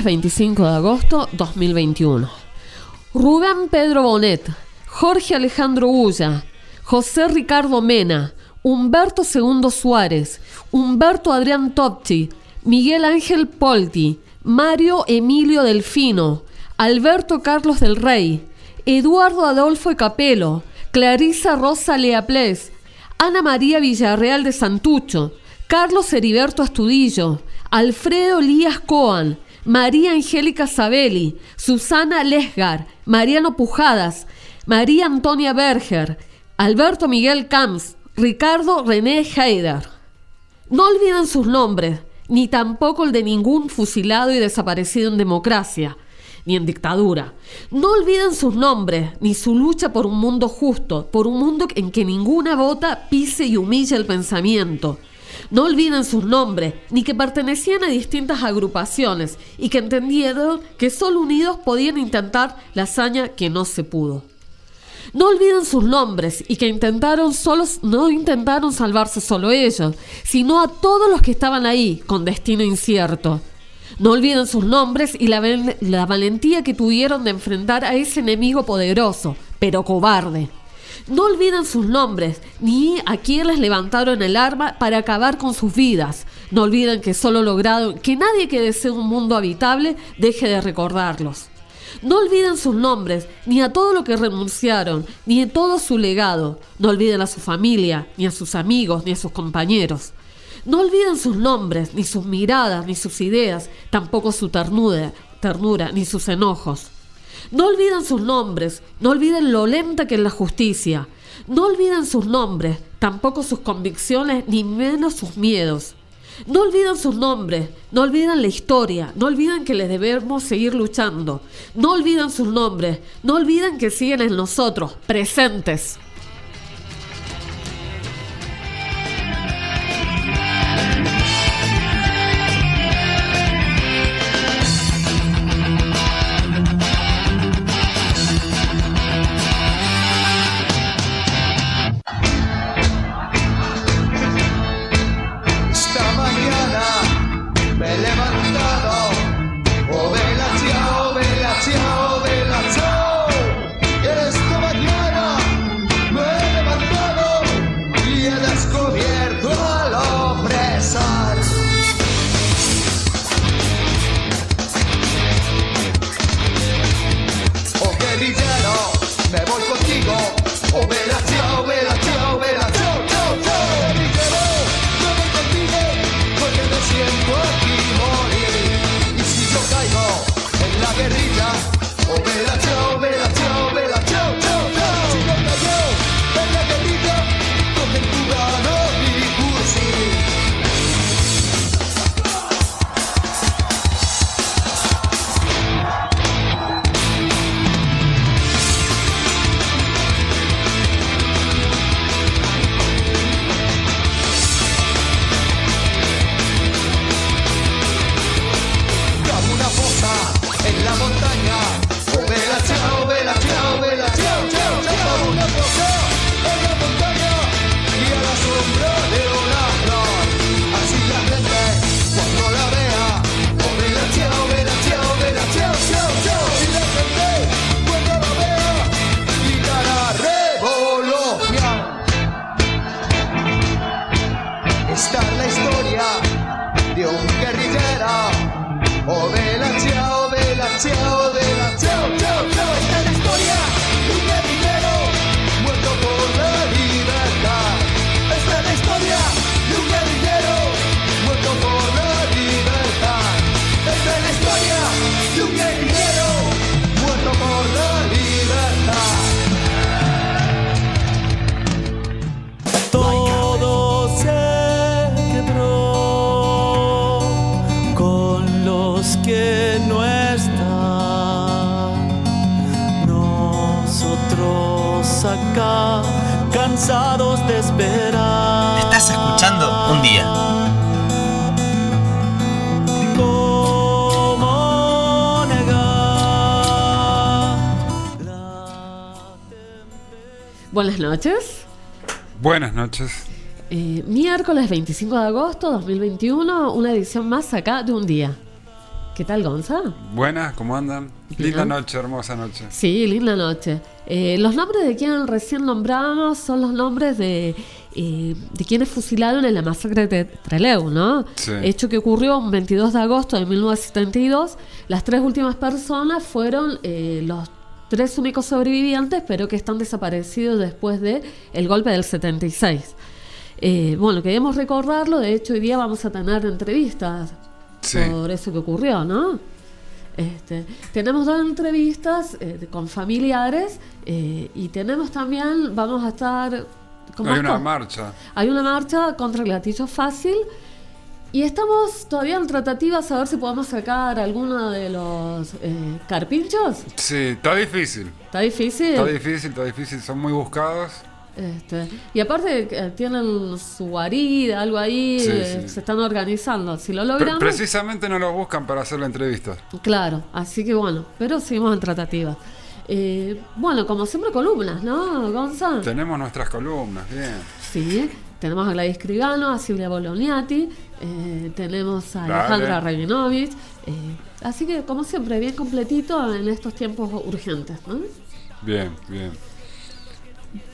Miércoles 25 de agosto 2021. Rubén Pedro Bonet, Jorge Alejandro Ulla, José Ricardo Mena, Humberto II Suárez, Humberto Adrián Topti, Miguel Ángel Polti, Mario Emilio Delfino, Alberto Carlos del Rey, Eduardo Adolfo Capelo, Clarisa Rosa Leaplés, Ana María Villarreal de Santucho, Carlos Heriberto Astudillo, Alfredo Lías Coan, María Angélica Sabelli, Susana Lesgar, Mariano Pujadas, María Antonia Berger, Alberto Miguel Camps, Ricardo René Heider. No olviden sus nombres, ni tampoco el de ningún fusilado y desaparecido en democracia, ni en dictadura. No olviden sus nombres, ni su lucha por un mundo justo, por un mundo en que ninguna bota pise y humille el pensamiento no olviden sus nombres, ni que pertenecían a distintas agrupaciones y que entendieron que solo unidos podían intentar la hazaña que no se pudo. No olviden sus nombres y que intentaron solos, no intentaron salvarse solo ellos, sino a todos los que estaban ahí con destino incierto. No olviden sus nombres y la, la valentía que tuvieron de enfrentar a ese enemigo poderoso, pero cobarde. No olviden sus nombres, ni a quienes levantaron el arma para acabar con sus vidas. No olviden que solo lograron que nadie que desee un mundo habitable deje de recordarlos. No olviden sus nombres, ni a todo lo que renunciaron, ni a todo su legado. No olviden a su familia, ni a sus amigos, ni a sus compañeros. No olviden sus nombres, ni sus miradas, ni sus ideas, tampoco su ternura, ternura ni sus enojos. No olviden sus nombres, no olviden lo lenta que es la justicia. No olviden sus nombres, tampoco sus convicciones, ni menos sus miedos. No olviden sus nombres, no olviden la historia, no olviden que les debemos seguir luchando. No olviden sus nombres, no olviden que siguen en nosotros, presentes. Buenas noches. Buenas noches. Eh, miércoles 25 de agosto 2021, una edición más acá de un día. ¿Qué tal, Gonza? Buenas, ¿cómo andan? Bien. Linda noche, hermosa noche. Sí, linda noche. Eh, los nombres de quienes recién nombramos son los nombres de, eh, de quienes fusilaron en la masacre de Trelew, ¿no? Sí. Hecho que ocurrió un 22 de agosto de 1972. Las tres últimas personas fueron eh, los tres únicos sobrevivientes, pero que están desaparecidos después de el golpe del 76. Eh, bueno, queremos recordarlo. De hecho, hoy día vamos a tener entrevistas Sí. por eso que ocurrió, ¿no? Este, tenemos dos entrevistas eh, con familiares eh, y tenemos también, vamos a estar... ¿cómo Hay una Con- marcha. hay una marcha contra el gatillo fácil y estamos todavía en tratativas a ver si podemos sacar alguno de los eh, carpinchos. Sí, está difícil. Está difícil. Está difícil, está difícil. Son muy buscados. Este, y aparte eh, tienen su guarida, algo ahí, Sí, eh, sí. se están organizando. Si lo Pre- logramos... precisamente no los buscan para hacer la entrevista. Claro, así que bueno, pero seguimos en tratativa. Eh, bueno, como siempre, columnas, ¿no, Gonza? Tenemos nuestras columnas, bien. Sí, tenemos a Gladys Crigano, a Silvia Bologniati, eh, tenemos a Dale. Alejandra Rabinovich. eh, así que, como siempre, bien completito en estos tiempos urgentes, ¿no? Bien, bien.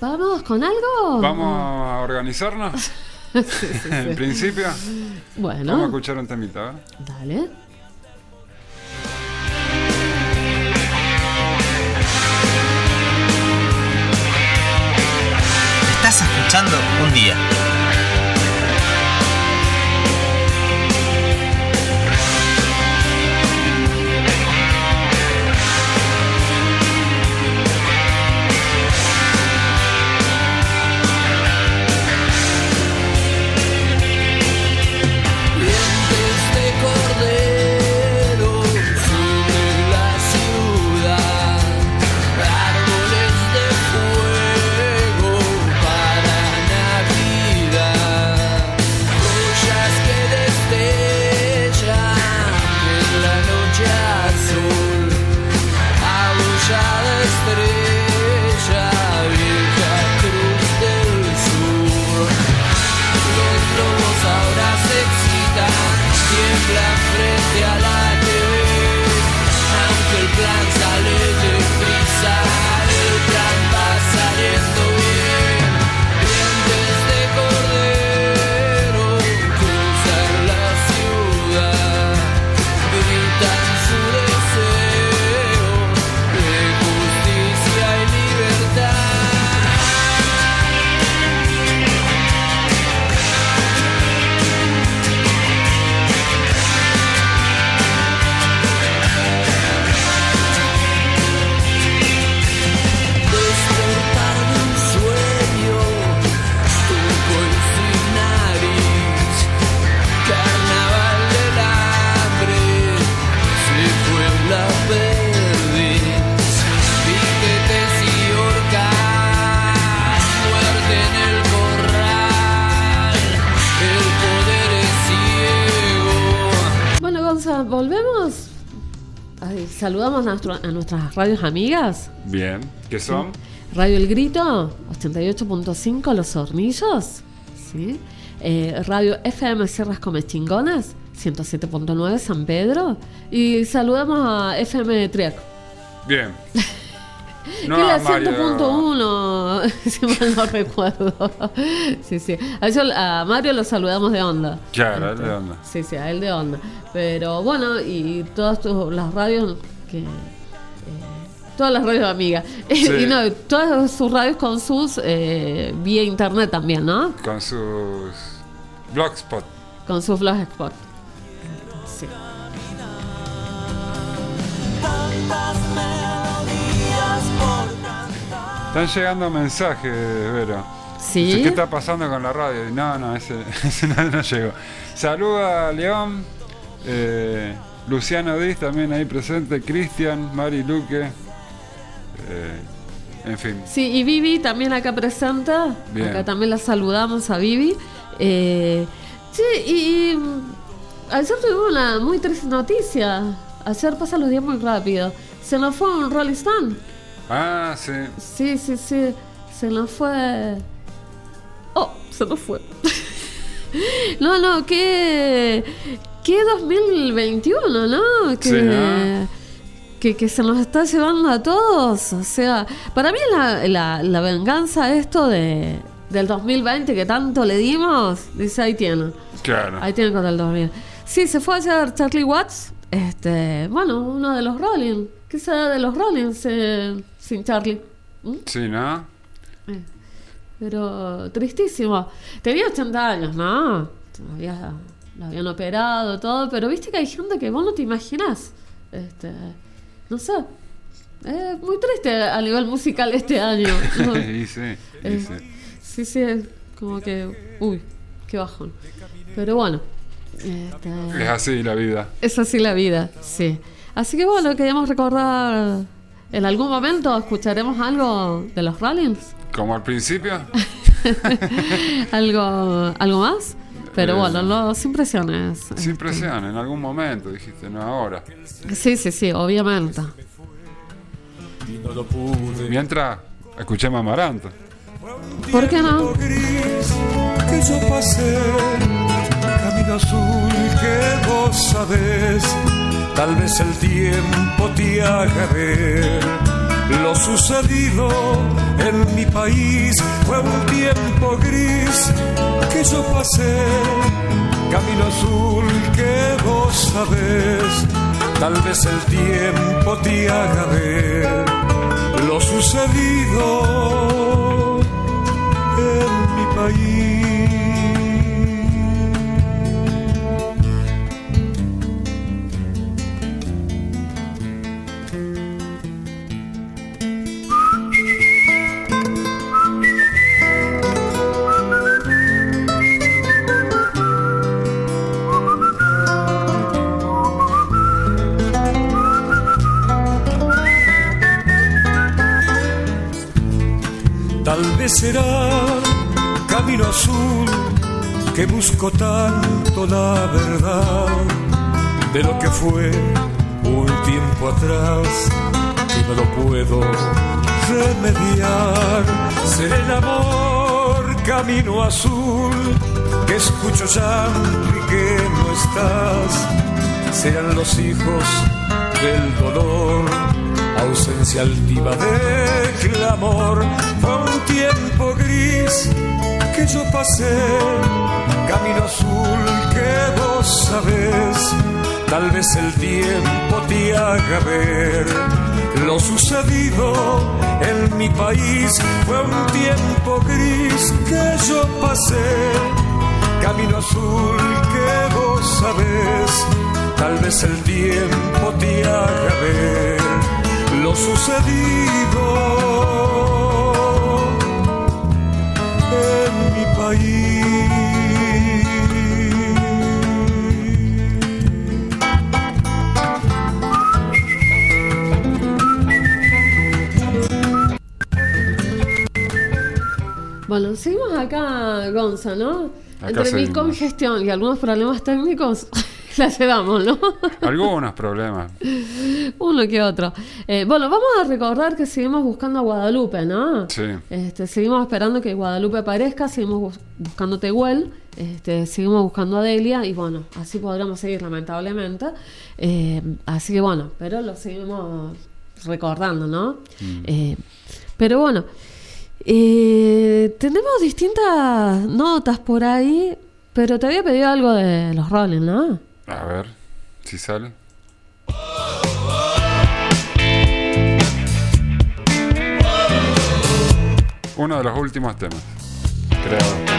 ¿Vamos con algo? Vamos a organizarnos. Sí, sí, sí. en principio, vamos a Bueno, escuchar un temita. ¿eh? dale. Estás escuchando un día. Saludamos a, nuestro- a nuestras radios amigas. Bien. ¿Qué son? Radio El Grito, 88.5 Los Hornillos. ¿sí? Eh, Radio FM Sierras Comechingonas, 107.9 San Pedro. Y saludamos a FM Triac. Bien. No, es la a Mario. 100.1, si mal no recuerdo. sí, sí. A, eso- a Mario lo saludamos de onda. Claro, Este, de onda. Sí, sí, a él de onda. Pero bueno, y todas tu- las radios que. eh, todas las radios amigas. Sí. y no, todas sus radios con sus. eh, vía internet también, ¿no? Con sus blogspot. Con sus blogspot. Sí. Están llegando mensajes, Vero. Sí. Dice, ¿Qué está pasando con la radio? Y No, no, ese, ese no, no llegó. Saluda a León, eh, Luciano Diz también ahí presente, Cristian, Mari Luque. eh, en fin, Sí, y Vivi también acá presenta. Bien. Acá también la saludamos a Vivi. Eh, sí, y, y, ayer tuvimos una muy triste noticia. Ayer pasan los días muy rápido. Se nos fue un Rolling Stone. Ah, sí. Sí, sí, sí. Se nos fue. Oh, se nos fue. no, no, qué. Qué 2021, ¿no? Que, Sí, ¿no? que, que se nos está llevando a todos. O sea, para mí la, la, la venganza esto de, del 2020 que tanto le dimos, dice ahí tienen. Claro. Ahí tienen con el 2000. Sí, se fue a hacer Charlie Watts, este, bueno, uno de los Rolling. ¿Qué será de los Rollins eh, sin Charlie? ¿Mm? Sí, ¿no? Pero tristísimo. Tenía 80 años, ¿no? Había, lo habían operado, todo, pero viste que hay gente que vos no te imaginás. Este, no sé. Es muy triste a nivel musical este año. ¿no? y sí, y Eh, sí. sí, sí, es como que. Uy, qué bajón. Pero bueno. este, Es así la vida. es así la vida, sí. Así que bueno, queríamos recordar. En algún momento escucharemos algo de los Rollins. Como al principio, algo, algo más. Pero Eh, bueno, los impresiones. sin presión, en algún momento, dijiste, no ahora. Sí, sí, sí, obviamente. no. Mientras, escuchemos a Amaranto. ¿Por qué no? que yo pasé, camino azul que vos sabés, tal vez el tiempo te haga ver lo sucedido en mi país fue un tiempo gris que yo pasé, camino azul que vos sabés, tal vez el tiempo te haga ver lo sucedido en mi país. Será camino azul que busco tanto la verdad de lo que fue un tiempo atrás que no lo puedo remediar. Será el amor camino azul que escucho llanto y que no estás. Serán los hijos del dolor ausencia altiva de clamor. Fue un tiempo gris que yo pasé, camino azul que vos sabés. Tal vez el tiempo te haga ver lo sucedido en mi país. Fue un tiempo gris que yo pasé, camino azul que vos sabés. Tal vez el tiempo te haga ver lo sucedido en mi país. Bueno, seguimos acá, Gonza, ¿no? Acá Entre mi congestión y algunos problemas técnicos, la llevamos, ¿no? Algunos problemas. Uno que otro. Eh, bueno, vamos a recordar que seguimos buscando a Guadalupe, ¿no? Sí. Este, seguimos esperando que Guadalupe aparezca, seguimos bus- buscando Tehuel, este, seguimos buscando a Delia y bueno, así podremos seguir lamentablemente. Eh, así que bueno, pero lo seguimos recordando, ¿no? Eh, pero bueno, tenemos distintas notas por ahí, pero te había pedido algo de los Rolling, ¿no? A ver, si sale. Uno de los últimos temas. Creo.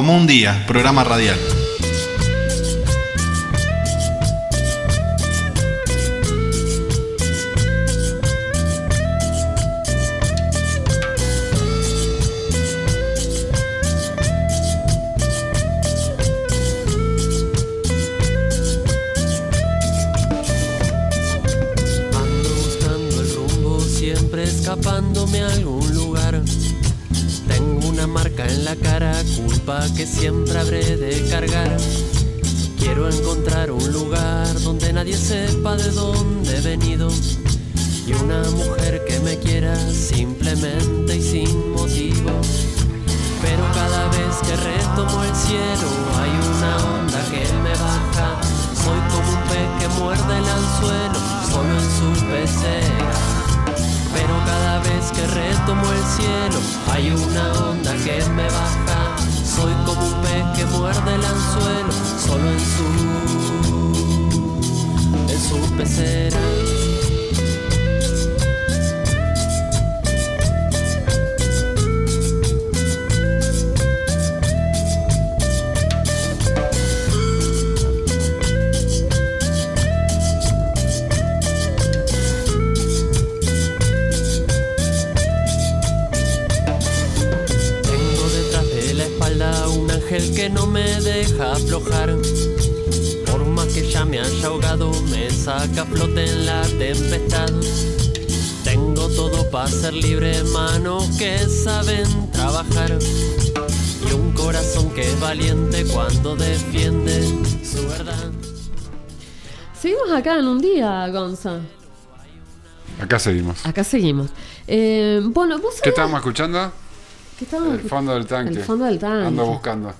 Como un día, programa radial. Ando buscando el rumbo, siempre escapándome algún marca en la cara, culpa que siempre habré de cargar. Quiero encontrar un lugar donde nadie sepa de dónde he venido. Y una mujer que me quiera simplemente y sin motivo. Pero cada vez que retomo el cielo hay una onda que me baja. Soy como un pez que muerde el anzuelo solo en su pecera. Pero cada vez que retomo el cielo hay una onda que me baja. Soy como un pez que muerde el anzuelo solo en su en su pecera. Que no me deja aflojar. Por más que ya me haya ahogado, me saca a flote en la tempestad. Tengo todo para ser libre, manos que saben trabajar. Y un corazón que es valiente cuando defiende su verdad. Seguimos acá en un día, Gonza. Acá seguimos. Acá seguimos. Eh, bueno, vos ¿Qué estábamos escuchando? Estábamos El fondo del tanque. El fondo del tanque. Ando buscando.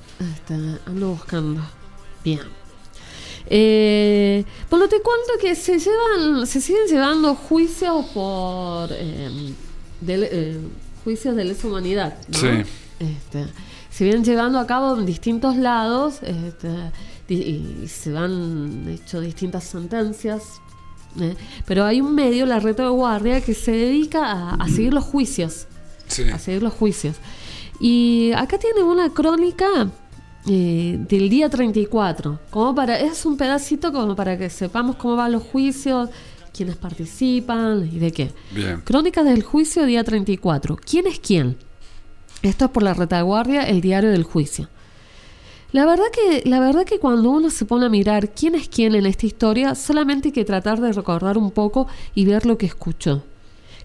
Ando buscando. Bien. Eh, bueno, te cuento que se llevan, se siguen llevando juicios por eh, de- eh, juicios de lesa humanidad. ¿no? Sí. Este, se vienen llevando a cabo en distintos lados este, y se van hecho distintas sentencias. ¿eh? Pero hay un medio, la retaguardia, que se dedica a, a seguir los juicios Sí. a seguir los juicios. Y acá tiene una crónica eh, del día 34. Como para, es un pedacito como para que sepamos cómo van los juicios, quiénes participan y de qué. Bien. Crónica del juicio, día 34. ¿Quién es quién? Esto es por la retaguardia, el diario del juicio. La verdad que, la verdad que cuando uno se pone a mirar quién es quién en esta historia, solamente hay que tratar de recordar un poco y ver lo que escuchó,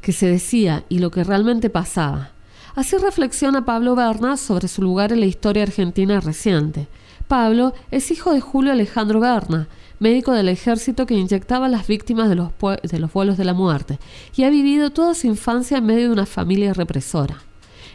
que se decía y lo que realmente pasaba. Así reflexiona Pablo Berna sobre su lugar en la historia argentina reciente. Pablo es hijo de Julio Alejandro Berna, médico del ejército que inyectaba a las víctimas de los, vuelos de la muerte, y ha vivido toda su infancia en medio de una familia represora.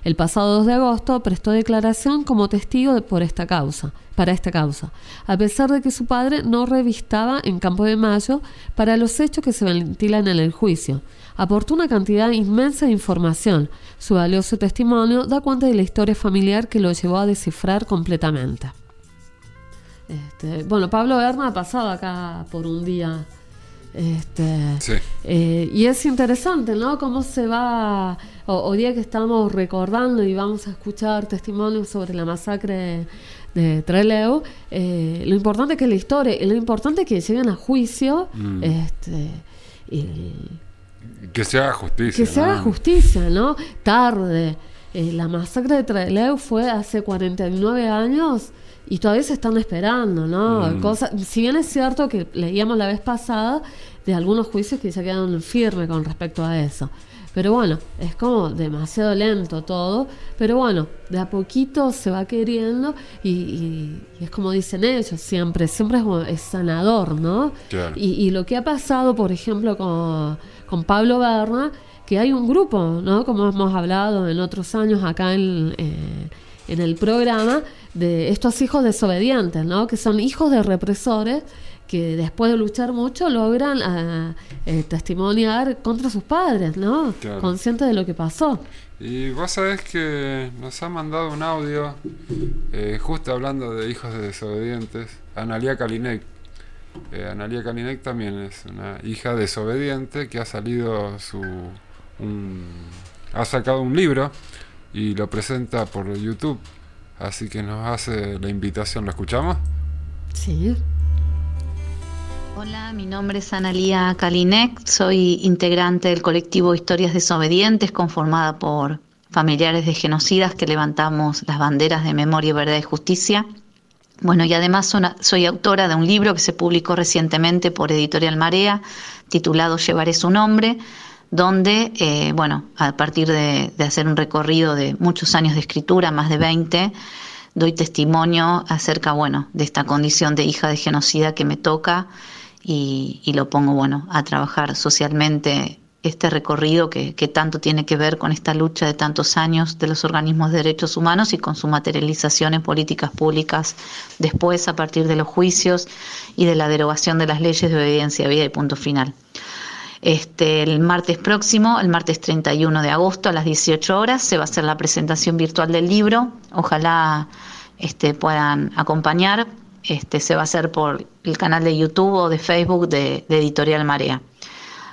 El pasado 2 de agosto prestó declaración como testigo por esta causa, para esta causa, a pesar de que su padre no revistaba en Campo de Mayo para los hechos que se ventilan en el juicio. Aportó una cantidad inmensa de información. Su valioso testimonio da cuenta de la historia familiar que lo llevó a descifrar completamente. Este, bueno, Pablo Berna ha pasado acá por un día. Este, Sí. eh, y es interesante, ¿no? Cómo se va, hoy día que estamos recordando y vamos a escuchar testimonios sobre la masacre de Trelew, eh, lo importante que es la historia, y lo importante que lleguen a juicio, Mm. este, y Que se haga justicia. que se ¿no? haga justicia, ¿no? Tarde. Eh, la masacre de Trelew fue hace 49 años y todavía se están esperando, ¿no? Mm. Cosa- si bien es cierto que leíamos la vez pasada de algunos juicios que se quedan firmes con respecto a eso. Pero bueno, es como demasiado lento todo. Pero bueno, de a poquito se va queriendo y, y- y es como dicen ellos siempre, siempre es, como- es sanador, ¿no? Claro. Y, y lo que ha pasado, por ejemplo, con, con Pablo Berna, que hay un grupo, ¿no? Como hemos hablado en otros años acá en, eh, en el programa, de estos hijos desobedientes, ¿no? Que son hijos de represores que después de luchar mucho logran ah, eh, testimoniar contra sus padres, ¿no? Claro. Conscientes de lo que pasó. Y vos sabés que nos ha mandado un audio, eh, justo hablando de hijos de desobedientes, Analia Kalinek. Eh, Analia Kalinek también es una hija desobediente que ha salido su. un- ha sacado un libro y lo presenta por YouTube. Así que nos hace la invitación. ¿Lo escuchamos? Sí. Hola, mi nombre es Analia Kalinek, soy integrante del colectivo Historias Desobedientes conformada por familiares de genocidas que levantamos las banderas de memoria, verdad y justicia. Bueno, y además soy autora de un libro que se publicó recientemente por Editorial Marea, titulado Llevaré su nombre, donde, eh, bueno, a partir de, de hacer un recorrido de muchos años de escritura, más de 20, doy testimonio acerca, bueno, de esta condición de hija de genocida que me toca y, y lo pongo, bueno, a trabajar socialmente este recorrido que, que tanto tiene que ver con esta lucha de tantos años de los organismos de derechos humanos y con su materialización en políticas públicas después a partir de los juicios y de la derogación de las leyes de obediencia a vida y punto final. Este, el martes próximo, el martes 31 de agosto a las 18 horas, se va a hacer la presentación virtual del libro. Ojalá este, puedan acompañar. Este, se va a hacer por el canal de YouTube o de Facebook de, de Editorial Marea.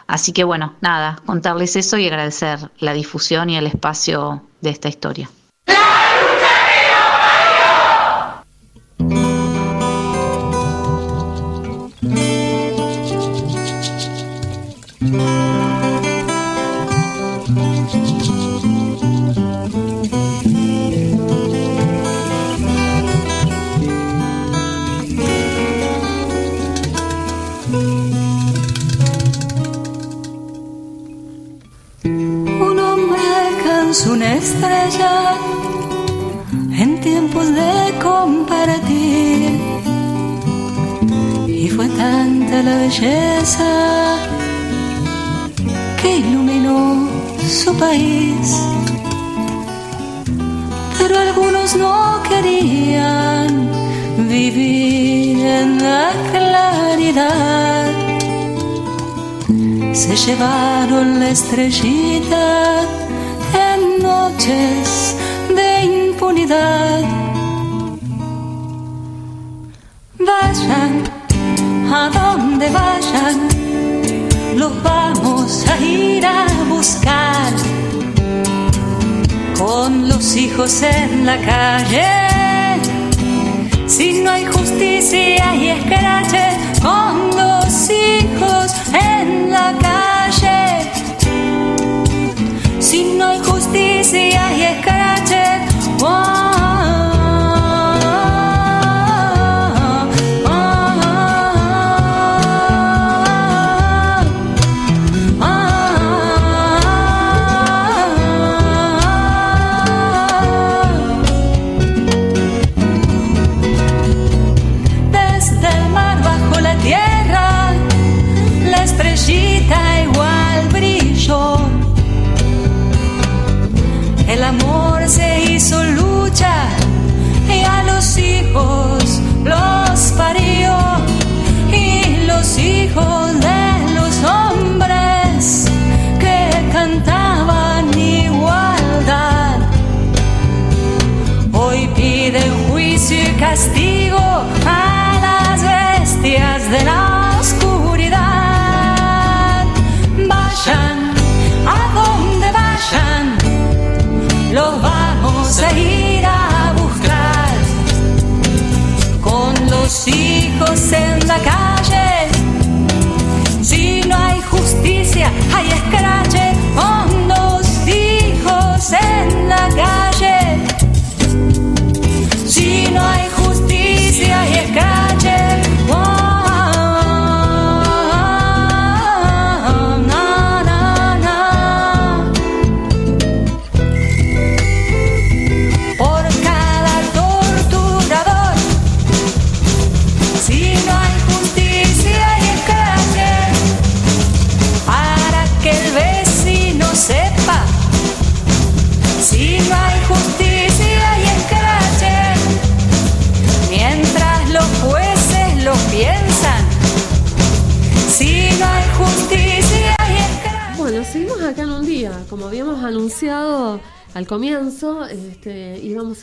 Así que bueno, nada, contarles eso y agradecer la difusión y el espacio de esta historia. En tiempos de compartir. Y fue tanta la belleza que iluminó su país. Pero algunos no querían vivir en la claridad se llevaron la estrellita noches de impunidad. Vayan a donde vayan, los vamos a ir a buscar. Con los hijos en la calle, si no hay justicia y escrache, con los hijos en la calle. Si no hay justicia y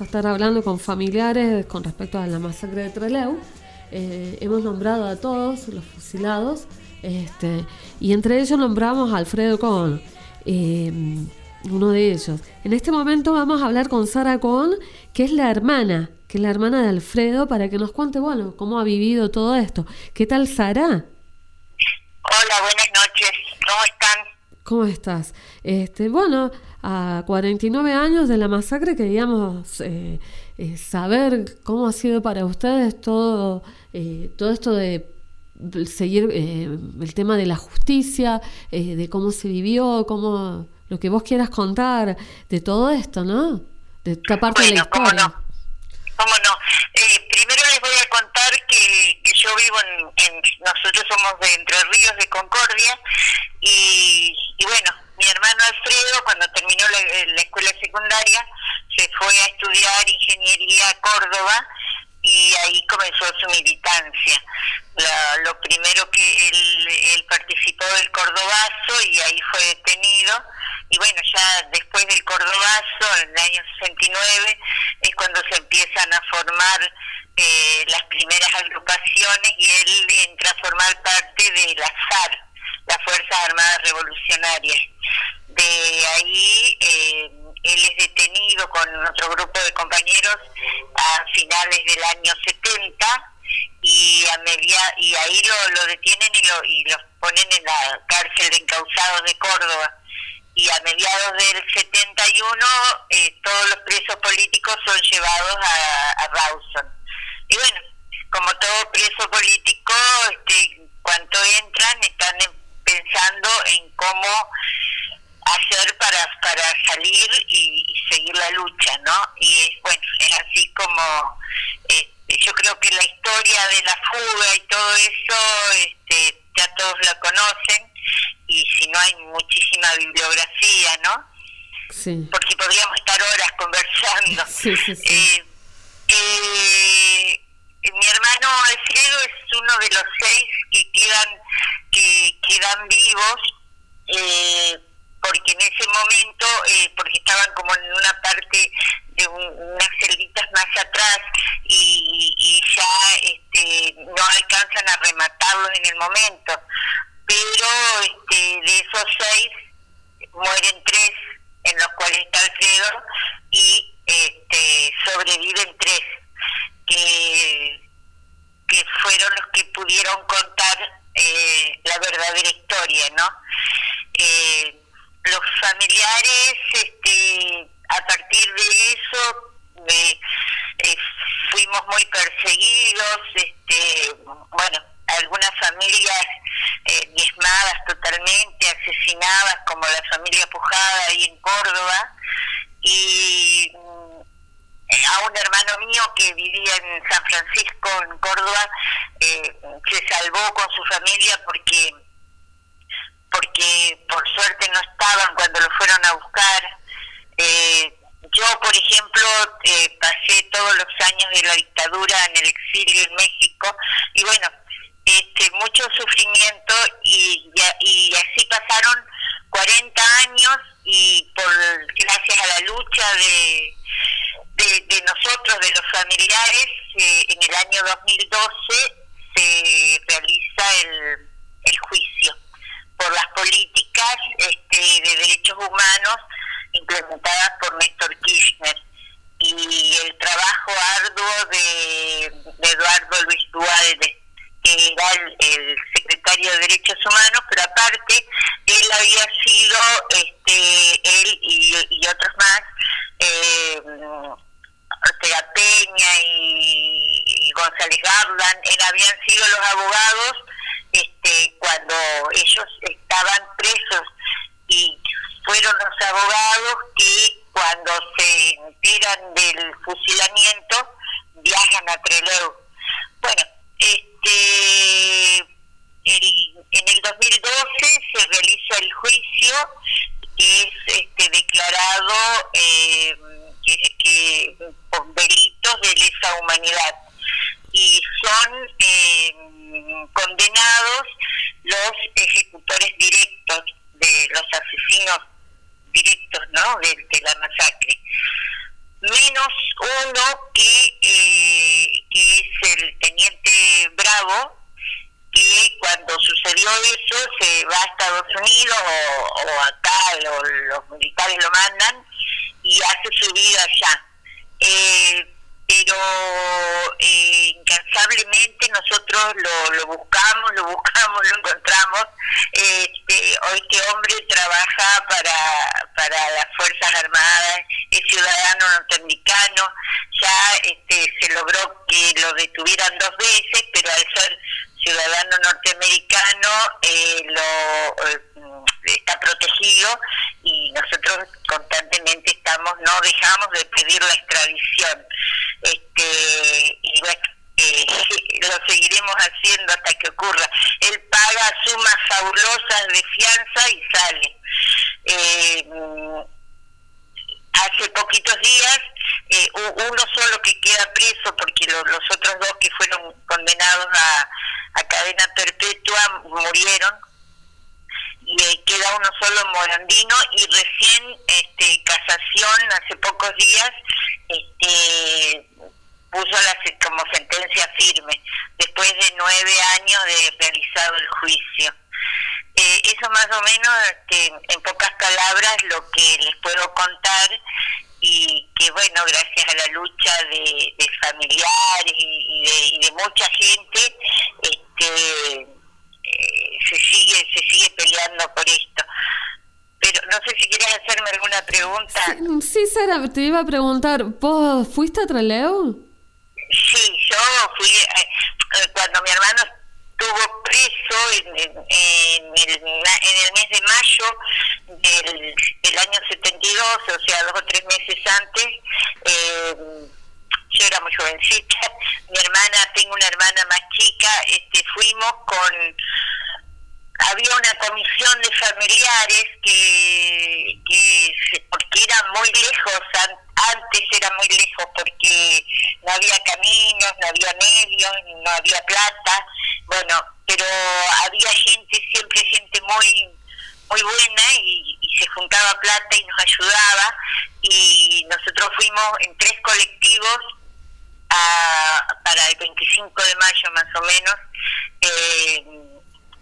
a estar hablando con familiares con respecto a la masacre de Trelew. Eh, hemos nombrado a todos los fusilados este, y entre ellos nombramos a Alfredo Con, eh, uno de ellos. En este momento vamos a hablar con Sara Con, que es la hermana, que es la hermana de Alfredo, para que nos cuente, bueno, cómo ha vivido todo esto. ¿Qué tal, Sara? Hola, buenas noches. ¿Cómo están? ¿Cómo estás? Este, bueno, a 49 años de la masacre queríamos eh, eh, saber cómo ha sido para ustedes todo, eh, todo esto de seguir el tema de la justicia, de cómo se vivió, cómo lo que vos quieras contar de todo esto, ¿no? De esta parte de la historia. Cómo no. ¿Cómo no? primero les voy a contar que, que yo vivo en, en, nosotros somos de Entre Ríos de Concordia y, y bueno, mi hermano Alfredo cuando terminó la, la, escuela secundaria se fue a estudiar ingeniería a Córdoba y ahí comenzó su militancia. Lo primero que él, participó del Cordobazo y ahí fue detenido y bueno, ya después del Cordobazo, en el año 69, es cuando se empiezan a formar eh, las primeras agrupaciones y él entra a formar parte de la SAR, las Fuerzas Armadas Revolucionarias. De ahí eh, él es detenido con otro grupo de compañeros a finales del año 70 y a media, y ahí lo, lo detienen y lo y los ponen en la cárcel de encausados de Córdoba y a mediados del 71 eh, todos los presos políticos son llevados a, a Rawson. Y bueno, como todo preso político, este, cuando entran están pensando en cómo hacer para para salir y, y, seguir la lucha, ¿no? Y es bueno, es así como este, yo creo que la historia de la fuga y todo eso, este, ya todos la conocen y si no hay muchísima bibliografía, ¿no? Sí. Porque podríamos estar horas conversando. Sí, sí, sí. Eh, eh, mi hermano Alfredo es uno de los seis que quedan que quedan vivos eh, porque en ese momento eh, porque estaban como en una parte de un, unas celditas más atrás y, y ya este, no alcanzan a rematarlos en el momento pero este, de esos seis mueren tres en los cuales está Alfredo y este, sobreviven tres que, que fueron los que pudieron contar eh, la verdadera historia, ¿no? Eh, los familiares, este, a partir de eso, eh, fuimos muy perseguidos, este, bueno, algunas familias eh, diezmadas totalmente, asesinadas, como la familia Pujada ahí en Córdoba, y eh, a un hermano mío que vivía en San Francisco, en Córdoba, eh, se salvó con su familia porque porque por suerte no estaban cuando lo fueron a buscar. Eh, yo, por ejemplo, eh, pasé todos los años de la dictadura en el exilio en México y bueno, este, mucho sufrimiento y, así pasaron 40 años y por gracias a la lucha de, de, nosotros, de los familiares, eh, en el año 2012 se realiza el juicio por las políticas este, de derechos humanos implementadas por Néstor Kirchner. Y el trabajo arduo de, Eduardo Luis Dualde que era el, el, secretario de Derechos Humanos, pero aparte él había sido, este, él y, otros más, eh, Ortega Peña y, y González Garland, él habían sido los abogados este, cuando ellos estaban presos y fueron los abogados que cuando se enteran del fusilamiento viajan a Trelew. Bueno, este, el, en el 2012 se realiza el juicio que es este, declarado eh, que, que, con delitos de lesa humanidad y son eh, condenados los ejecutores directos de los asesinos directos ¿no? de, de la masacre menos uno que, eh, que es el teniente Bravo que cuando sucedió eso se va a Estados Unidos o, o acá lo, los militares lo mandan y hace su vida allá eh, pero eh, incansablemente nosotros lo, lo buscamos, lo buscamos, lo encontramos. Este, este hombre trabaja para, para las Fuerzas Armadas, es ciudadano norteamericano, ya este, se logró que lo detuvieran dos veces, pero al ser ciudadano norteamericano eh, lo eh, está protegido y nosotros constantemente estamos no dejamos de pedir la extradición. Este y bueno eh, lo seguiremos haciendo hasta que ocurra. Él paga sumas fabulosas de fianza y sale. Eh, hace poquitos días eh, uno solo que queda preso porque lo- los otros dos que fueron condenados a cadena perpetua murieron y eh, queda uno solo en Morandino y recién este casación hace pocos días este puso la como sentencia firme después de nueve años de realizado el juicio. Eh, eso más o menos este, en pocas palabras lo que les puedo contar y que bueno gracias a la lucha de, familiares y, y de, y de mucha gente este se sigue se sigue peleando por esto pero no sé si quieres hacerme alguna pregunta Sí, Sara, te iba a preguntar, ¿vos fuiste a Trelew? Sí, yo fui, eh, eh, cuando mi hermano estuvo preso en, en- en el, en el mes de mayo del, del año 72, o sea, dos o tres meses antes, eh, yo era muy jovencita, mi hermana, tengo una hermana más chica, este, fuimos con había una comisión de familiares que, que se- porque era muy lejos, an- antes era muy lejos porque no había caminos, no había medios, no había plata, bueno, pero había gente, siempre gente muy muy buena y, y se juntaba plata y nos ayudaba. Y nosotros fuimos en tres colectivos a- para el 25 de mayo más o menos, eh,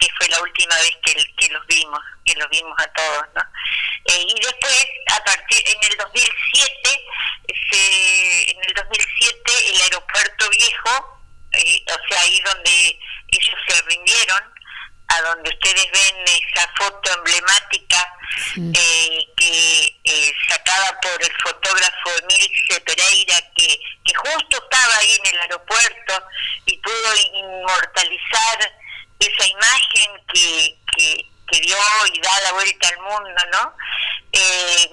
que fue la última vez que, que los vimos, que los vimos a todos, ¿no? Eh, y después, a partir, en el 2007, se, en el 2007 el aeropuerto viejo, eh, o sea, ahí donde ellos se rindieron, a donde ustedes ven esa foto emblemática eh, que eh, sacada por el fotógrafo Emilce Pereira, que, que justo estaba ahí en el aeropuerto y pudo inmortalizar esa imagen que, que, dio y da la vuelta al mundo, ¿no? Eh,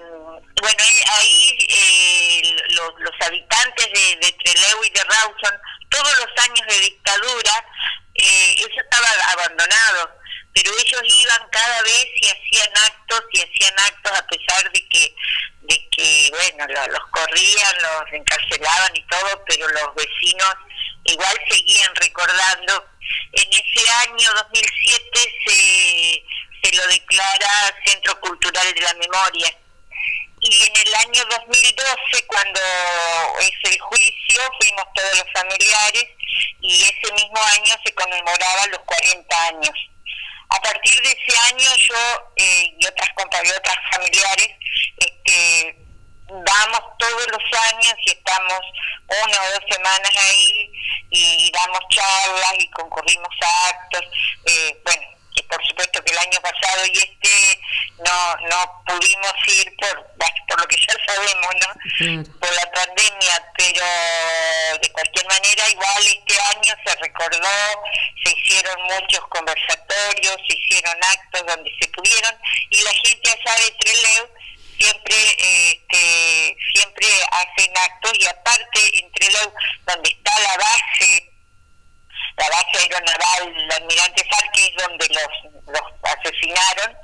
bueno, ahí eh, los, los habitantes de, de Trelew y de Rawson, todos los años de dictadura, eh, eso estaba abandonado, pero ellos iban cada vez y hacían actos y hacían actos a pesar de que, de que bueno, lo- los corrían, los encarcelaban y todo, pero los vecinos igual seguían recordando. En ese año 2007 se, se lo declara Centro Cultural de la Memoria. Y en el año 2012, cuando es el juicio, fuimos todos los familiares y ese mismo año se conmemoraban los 40 años. A partir de ese año yo eh, y otras compañeras, familiares, este, vamos todos los años y estamos una o dos semanas ahí y, y damos charlas y concurrimos a actos. Eh, bueno, que por supuesto que el año pasado y este no no pudimos ir por, por lo que ya sabemos, ¿no? Por la pandemia, pero de cualquier manera igual este año se recordó, se hicieron muchos conversatorios, se hicieron actos donde se pudieron y la gente allá de Trelew siempre este, siempre hacen actos y aparte en Trelew donde está la base la base aeronaval del almirante Sar, que es donde los, los asesinaron,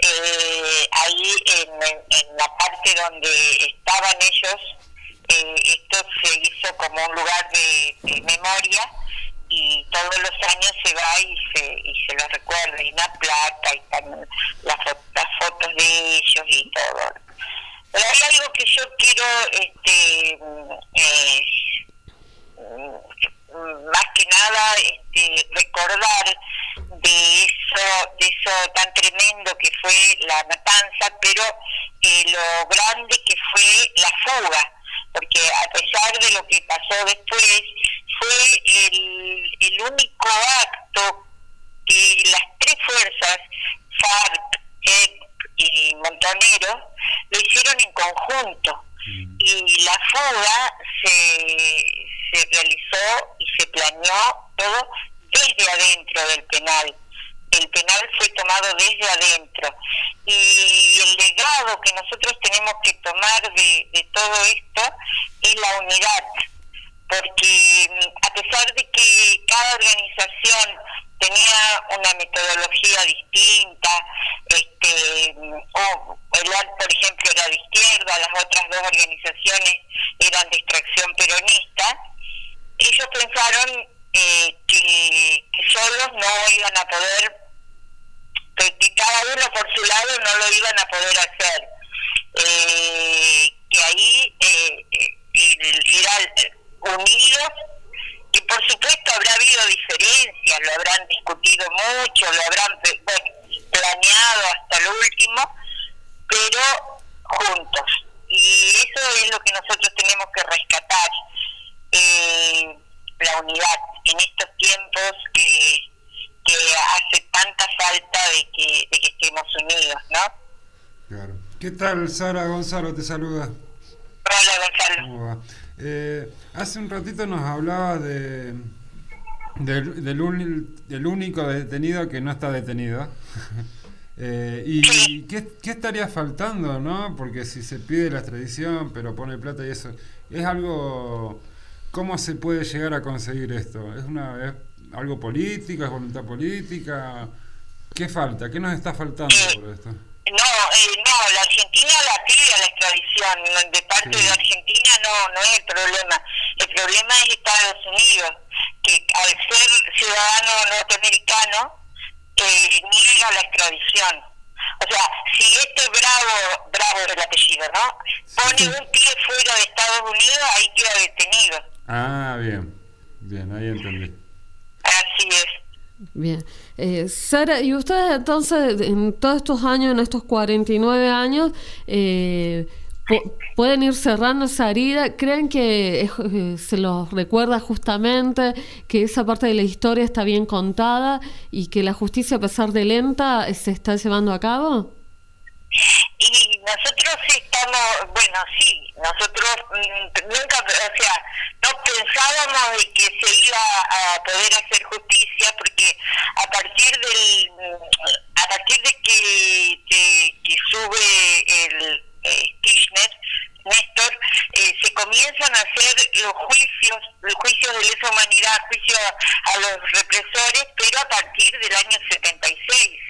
eh, ahí en, en- la parte donde estaban ellos, eh, esto se hizo como un lugar de memoria y todos los años se va y se, y se los recuerda, y una placa, y están las, fo- las fotos de ellos y todo. Pero hay algo que yo quiero este, eh, más que nada este, recordar de eso de eso tan tremendo que fue la matanza, pero eh, lo grande que fue la fuga, porque a pesar de lo que pasó después, fue el, el único acto que las tres fuerzas, FARC, EP y Montonero, lo hicieron en conjunto. Y la fuga se, se realizó y se planeó todo desde adentro del penal. El penal fue tomado desde adentro. Y el legado que nosotros tenemos que tomar de, todo esto es la unidad. Porque mm, a pesar de que cada organización tenía una metodología distinta, este, o el AL, por ejemplo, era de izquierda, las otras dos organizaciones eran de extracción peronista, ellos pensaron eh, que solos no iban a poder, que, que cada uno por su lado no lo iban a poder hacer. Eh, que ahí eh, eh, unidos y por supuesto habrá habido diferencias, lo habrán discutido mucho, lo habrán pe- bueno, planeado hasta lo último, pero juntos. Y eso es lo que nosotros tenemos que rescatar, eh, la unidad en estos tiempos que, que hace tanta falta de que, de que estemos unidos, ¿no? Claro. ¿Qué tal, Sara Gonzalo? Te saluda. Hola, Gonzalo. ¿Cómo va? Eh, hace un ratito nos hablabas de, del, del, único detenido que no está detenido. Eh, ¿Y qué, qué estaría faltando, no? Porque si se pide la extradición, pero pone plata y eso, es algo... ¿Cómo se puede llegar a conseguir esto? ¿Es, una, es algo político? ¿Es voluntad política? ¿Qué falta? ¿Qué nos está faltando por esto? No, eh, no, la Argentina la pide a la extradición. De parte de Argentina no, no es el problema. El problema es Estados Unidos, que al ser ciudadano norteamericano eh, niega la extradición. O sea, si este Bravo, Bravo es el apellido, ¿no? Pone un pie fuera de Estados Unidos, ahí queda detenido. Ah, bien. Bien, ahí entendí. Así es. Bien. Eh, Sara, ¿y ustedes entonces, en todos estos años, en estos 49 años, eh, pu- pueden ir cerrando esa herida? ¿Creen que es- eh, se los recuerda justamente, que esa parte de la historia está bien contada y que la justicia, a pesar de lenta, eh, se está llevando a cabo? Y nosotros estamos, bueno, sí, nosotros mm, nunca, o sea, no pensábamos de que se iba a poder hacer justicia porque a partir del, mm, a partir de que, sube el eh, Kirchner, Néstor, eh, se comienzan a hacer los juicios, los juicios de lesa humanidad, juicios a los represores, pero a partir del año 76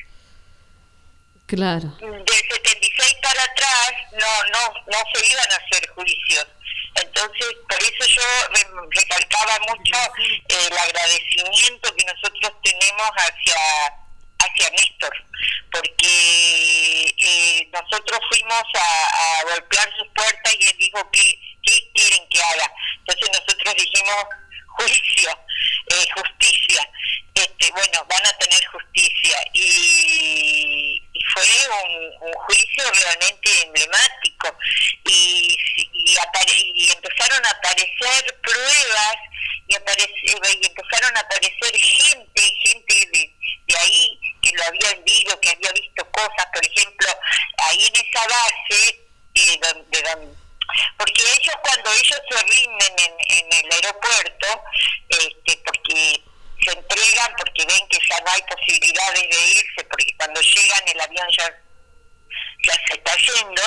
Claro. del 76 para atrás no no no se iban a hacer juicios entonces por eso yo re- recalcaba mucho eh, el agradecimiento que nosotros tenemos hacia hacia Néstor porque eh, nosotros fuimos a, a golpear sus puertas y él dijo que qué quieren que haga entonces nosotros dijimos juicio eh, justicia este bueno van a tener justicia. Y, fue un, un juicio realmente emblemático. Y, y, y empezaron a aparecer pruebas y, y empezaron a aparecer gente gente de, de ahí que lo había visto que había visto cosas. Por ejemplo ahí en esa base eh, don- de donde porque ellos cuando ellos se rinden en, el aeropuerto este porque se entregan porque ven que ya no hay posibilidades de irse porque cuando llegan el avión ya ya se está yendo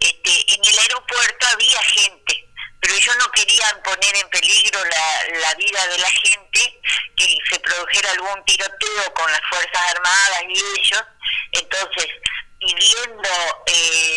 este en el aeropuerto había gente pero ellos no querían poner en peligro la, la vida de la gente que se produjera algún tiroteo con las fuerzas armadas y ellos. Entonces pidiendo eh,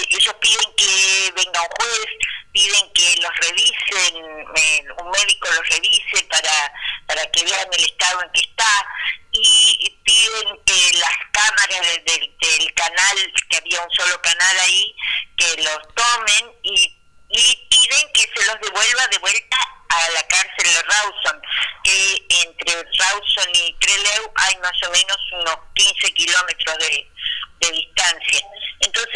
eh, ellos piden que venga un juez piden que los revisen eh, un médico los revise para para que vean el estado en que está y piden que las cámaras de- de- del canal que había un solo canal ahí que los tomen y y piden que se los devuelva de vuelta a la cárcel de Rawson, que entre Rawson y Trelew hay más o menos unos 15 kilómetros de, de distancia.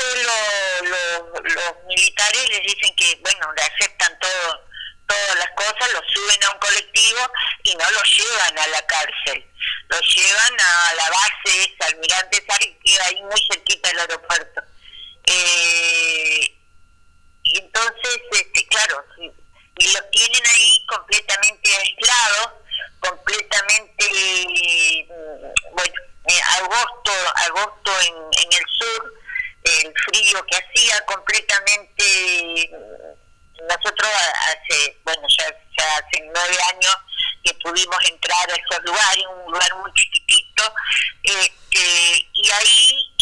Lo- lo- los militares les dicen que, bueno, le aceptan todo, todas las cosas, los suben a un colectivo y no los llevan a la cárcel. Los llevan a la base esa, Almirante Sar, que ahí muy cerquita del aeropuerto. Eh, entonces, este, claro, y los tienen ahí completamente aislados, completamente, mm, bueno, eh, agosto, agosto en, en el sur, el frío que hacía completamente, nosotros hace, bueno, ya, ya hace nueve años que pudimos entrar a esos lugares, un lugar muy chiquitito, este, y ahí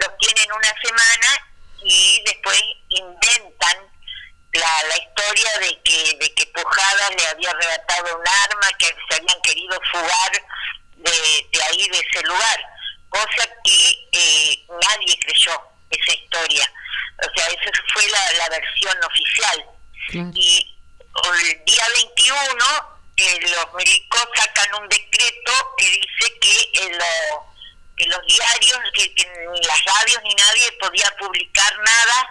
los tienen una semana y después inventan la, la historia de que de que Pujada le había arrebatado un arma, que se habían querido fugar de, de ahí, de ese lugar, cosa que eh, nadie creyó esa historia. O sea, esa fue la, la versión oficial. Y el día 21 eh, los milicos sacan un decreto que dice que, eh, lo- que los diarios, que, que ni las radios ni nadie podía publicar nada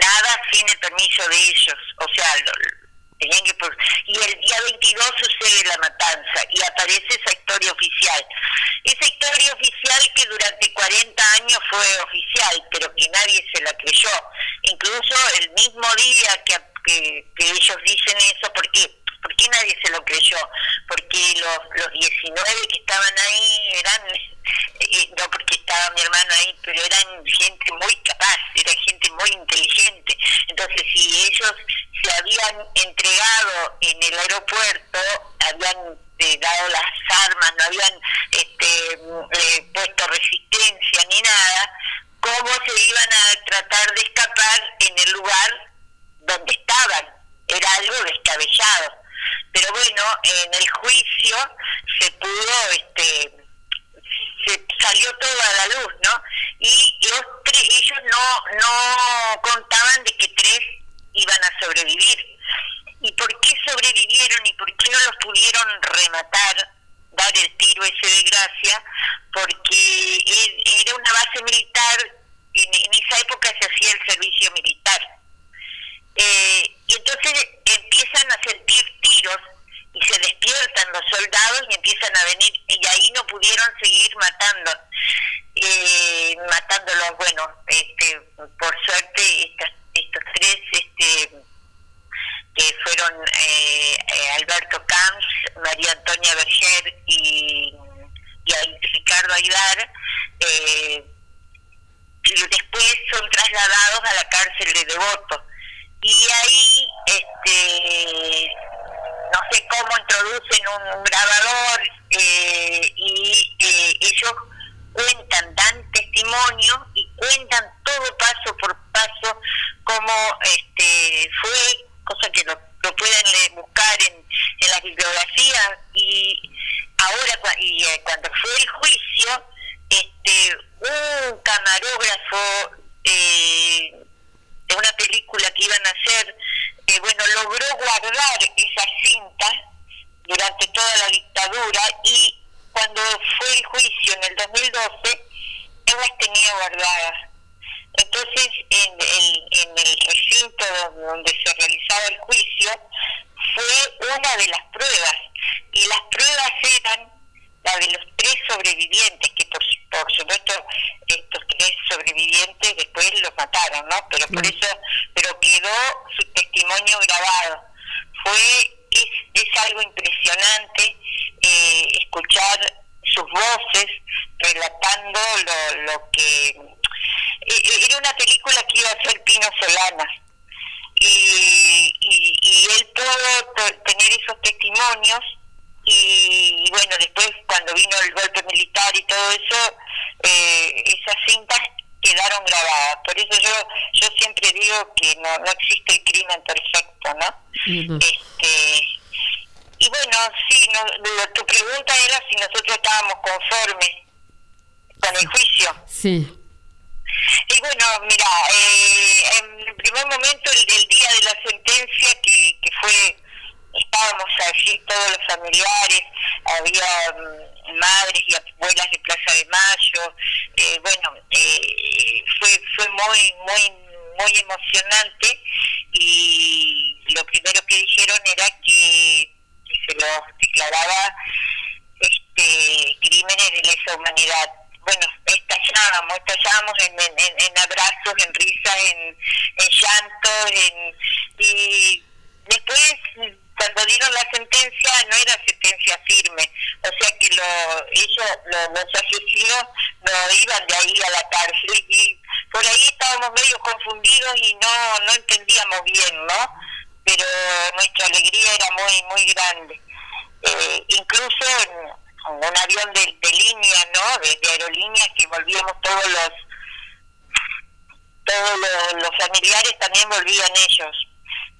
nada sin el permiso de ellos. O sea, lo- tenían que... pu- Y el día 22 sucede la matanza y aparece esa historia oficial. Esa historia oficial que durante 40 años fue oficial, pero que nadie se la creyó. Incluso el mismo día que, que, que ellos dicen eso, ¿por qué? ¿Por qué nadie se lo creyó? Porque los, los 19 que estaban ahí eran, eh, no porque estaba mi hermano ahí, pero eran gente muy capaz, era gente muy inteligente. Entonces, si ellos se habían entregado en el aeropuerto, habían eh, dado las armas, no habían este, mm, eh, puesto resistencia ni nada, ¿cómo se iban a tratar de escapar en el lugar donde estaban? Era algo descabellado. Pero bueno, en el juicio se pudo, este, se salió todo a la luz, ¿no? Y los tres, ellos no, no contaban de que tres iban a sobrevivir. ¿Y por qué sobrevivieron y por qué no los pudieron rematar, dar el tiro ese de gracia? Porque e- era una base militar, en, en esa época se hacía el servicio militar. Eh, y entonces empiezan a sentir tiros y se despiertan los soldados y empiezan a venir y ahí no pudieron seguir matando eh, matándolos. Bueno este por suerte estos tres este que fueron eh, Alberto Camps María Antonia Berger y, y Ricardo Aguilar y después son trasladados a la cárcel de Devoto y ahí este no sé cómo introducen un grabador eh, y eh, ellos cuentan, dan testimonio y cuentan todo paso por paso cómo este fue, cosa que lo, lo pueden leer, buscar en, en las bibliografías y ahora cua- y eh, cuando fue el juicio este un camarógrafo eh, de una película que iban a hacer, eh, bueno, logró guardar esa cinta durante toda la dictadura y cuando fue el juicio en el 2012, él las tenía guardadas. Entonces, en el, en el recinto donde se realizaba el juicio, fue una de las pruebas. Y las pruebas eran la de los tres sobrevivientes, que por, por supuesto estos tres sobrevivientes después los mataron, ¿no? Pero por eso, pero quedó su testimonio grabado. Fue, es, es algo impresionante eh, escuchar sus voces relatando lo, lo que... eh, Era una película que iba a hacer Pino Solanas y, y, y él pudo to- tener y, y bueno, después cuando vino el golpe militar y todo eso, eh, esas cintas quedaron grabadas. Por eso yo yo siempre digo que no, no existe el crimen perfecto, ¿no? Este, y bueno, sí, no, lo- tu pregunta era si nosotros estábamos conformes con el juicio. Sí. Y bueno, mira, eh, en el primer momento, el, el día de la sentencia, que, que fue, estábamos allí todos los familiares, había mm, madres y abuelas de Plaza de Mayo, eh, bueno, eh, fue, fue muy, muy, muy emocionante y lo primero que dijeron era que, se los declaraba este, crímenes de lesa humanidad. Bueno, estallábamos, estallábamos en, en, en- abrazos, en risas, en, en llanto, en, y después cuando dieron la sentencia no era sentencia firme, o sea que lo, ellos, lo- los asesinos no iban de ahí a la cárcel y por ahí estábamos medio confundidos y no, no entendíamos bien, ¿no? Pero nuestra alegría era muy, muy grande. Eh, incluso en, un avión de, línea, ¿no? De, aerolíneas que volvíamos todos los todos los familiares también volvían ellos.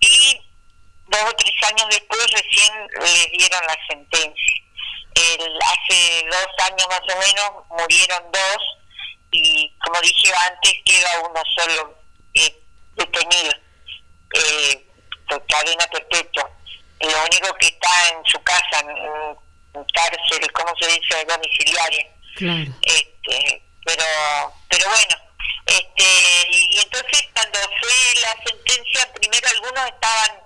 Y dos o tres años después recién les dieron la sentencia. El, hace dos años más o menos murieron dos y como dije antes queda uno solo eh, detenido eh, por cadena perpetua. Lo único que está en su casa, en, en cárcel, ¿cómo se dice? Domiciliaria Claro. este pero pero bueno este y entonces cuando fue la sentencia primero algunos estaban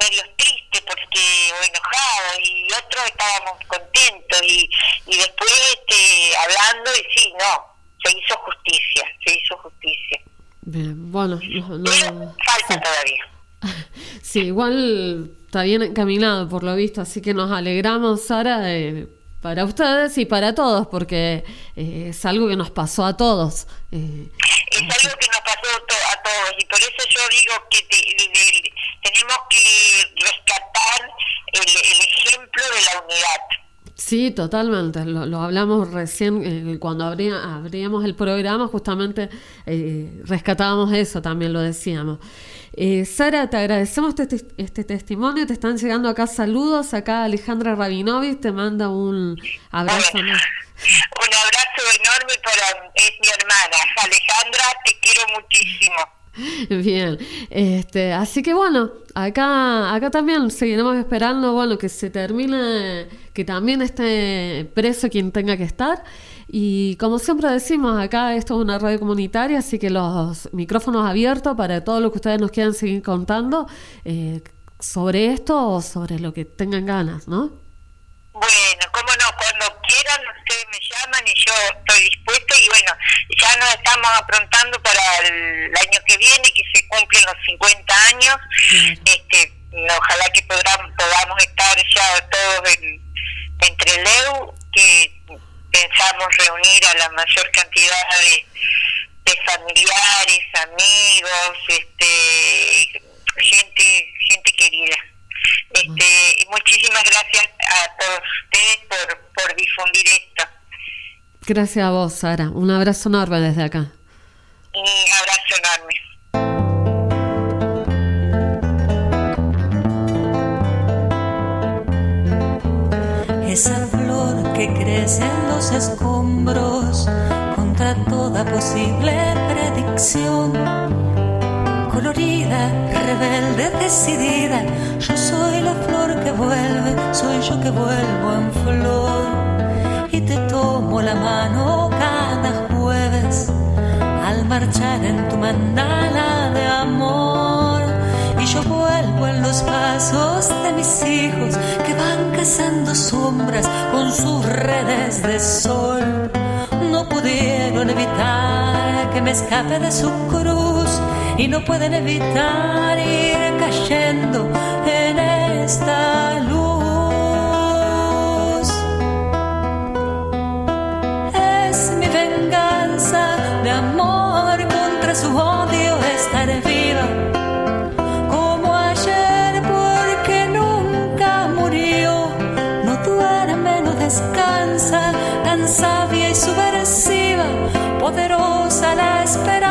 medio tristes porque o enojados y otros estábamos contentos y, y después este hablando y sí no se hizo justicia se hizo justicia Bien, bueno, no, no- falta sí. todavía Sí, igual está bien encaminado por lo visto, así que nos alegramos, Sara, eh, para ustedes y para todos, porque eh, es algo que nos pasó a todos. eh, es algo que nos pasó to- a todos y por eso yo digo que de- de- tenemos que rescatar el, el ejemplo de la unidad Sí, totalmente. Lo, lo hablamos recién eh, cuando abría- abríamos el programa, justamente eh, rescatábamos eso, también lo decíamos. Eh, Sara, te agradecemos este, este testimonio. Te están llegando acá saludos. Acá Alejandra Rabinovich te manda un abrazo. ¿no? Un abrazo enorme para es mi hermana. Alejandra, te quiero muchísimo. Bien, este, así que bueno, acá, acá también seguiremos esperando, bueno, que se termine, que también esté preso quien tenga que estar. Y como siempre decimos, acá esto es una radio comunitaria, así que los micrófonos abiertos para todo lo que ustedes nos quieran seguir contando eh, sobre esto o sobre lo que tengan ganas, ¿no? Bueno, cómo no, cuando quieran ustedes me llaman y yo estoy dispuesta y bueno, ya nos estamos aprontando para el año que viene que se cumplen los 50 años. Este, ojalá que podamos, podamos estar ya todos en, entre Leu, que pensamos reunir a la mayor cantidad de, de familiares, amigos, este, gente, gente querida. Este, y muchísimas gracias a todos ustedes por, por difundir esto. Gracias a vos, Sara. Un abrazo enorme desde acá. Un abrazo enorme. Esa flor que crece en los escombros contra toda posible predicción. Colorida, rebelde, decidida, yo soy la flor que vuelve, soy yo que vuelvo en flor. Y te tomo la mano cada jueves al marchar en tu mandala de amor. Yo vuelvo en los pasos de mis hijos que van cazando sombras con sus redes de sol. No pudieron evitar que me escape de su cruz y no pueden evitar ir cayendo en esta luz. Es mi venganza de amor contra su odio descansa, tan sabia y subversiva, poderosa la esperanza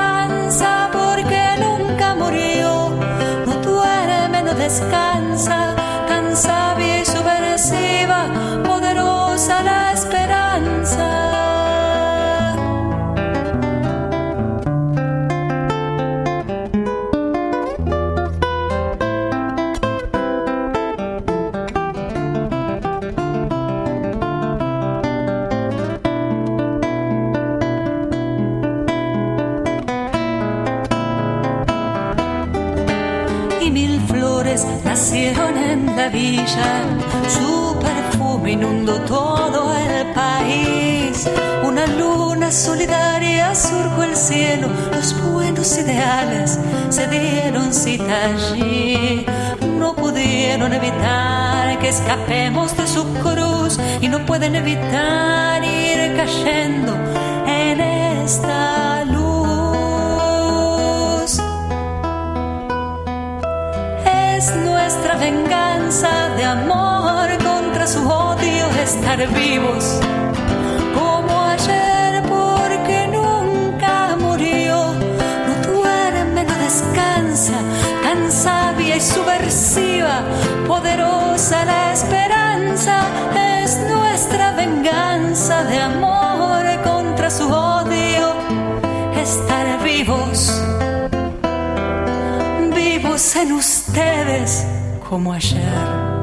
su perfume inundó todo el país. Una luna solidaria surcó el cielo, los buenos ideales se dieron cita allí. No pudieron evitar que escapemos de su cruz y no pueden evitar ir cayendo en esta de amor contra su odio estar vivos como ayer porque nunca murió. No duerme, no descansa, tan sabia y subversiva, poderosa la esperanza. Es nuestra venganza de amor contra su odio estar vivos en ustedes como ayer.